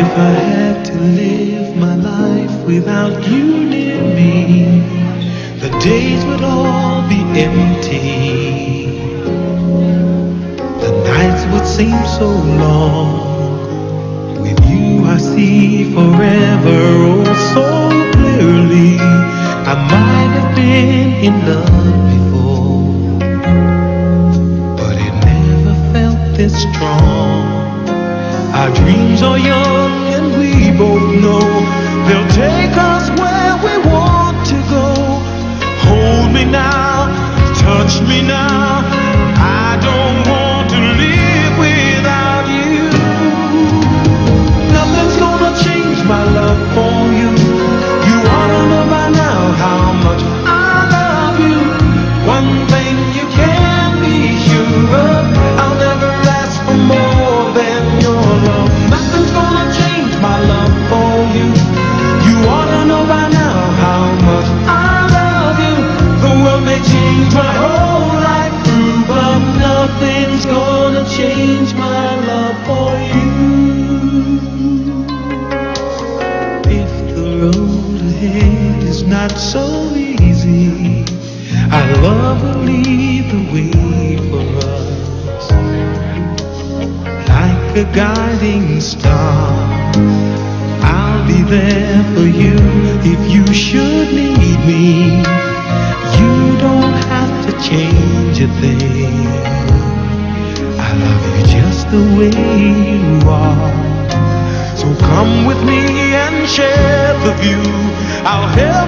If I had to live my life without you near me, the days would all be empty. The nights would seem so long. With you, I see forever oh so clearly. I might have been in love before, but it never felt this strong. Our dreams are we both know they'll take us not so easy, our love will lead the way for us. Like a guiding star, I'll be there for you if you should need me. You don't have to change a thing. I love you just the way you are. So come with me and share the view. I'll help